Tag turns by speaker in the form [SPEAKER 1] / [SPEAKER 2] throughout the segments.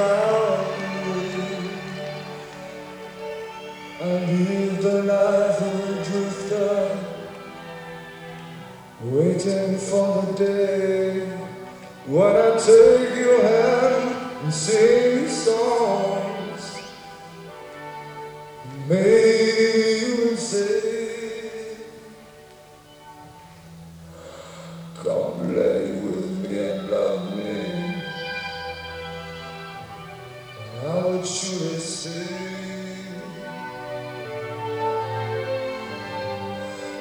[SPEAKER 1] I live the life of a drifter, waiting for the day when I take your hand and sing you songs. You say, Come play with me and love. I would surely say,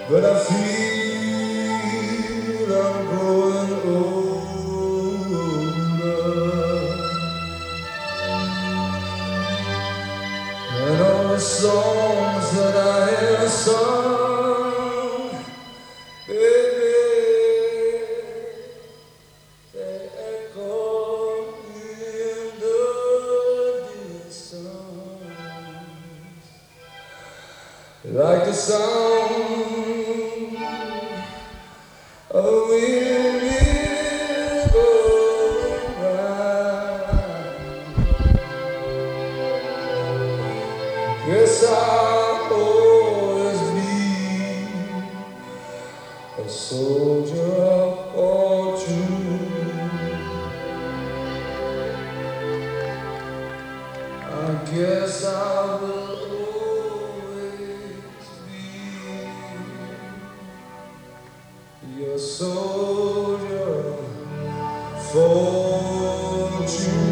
[SPEAKER 1] but I feel I'm growing older, and all the songs that I have sung, like the sound of wind going round. Yes, I'll always be a soldier of fortune. I guess I will Your soldier for you.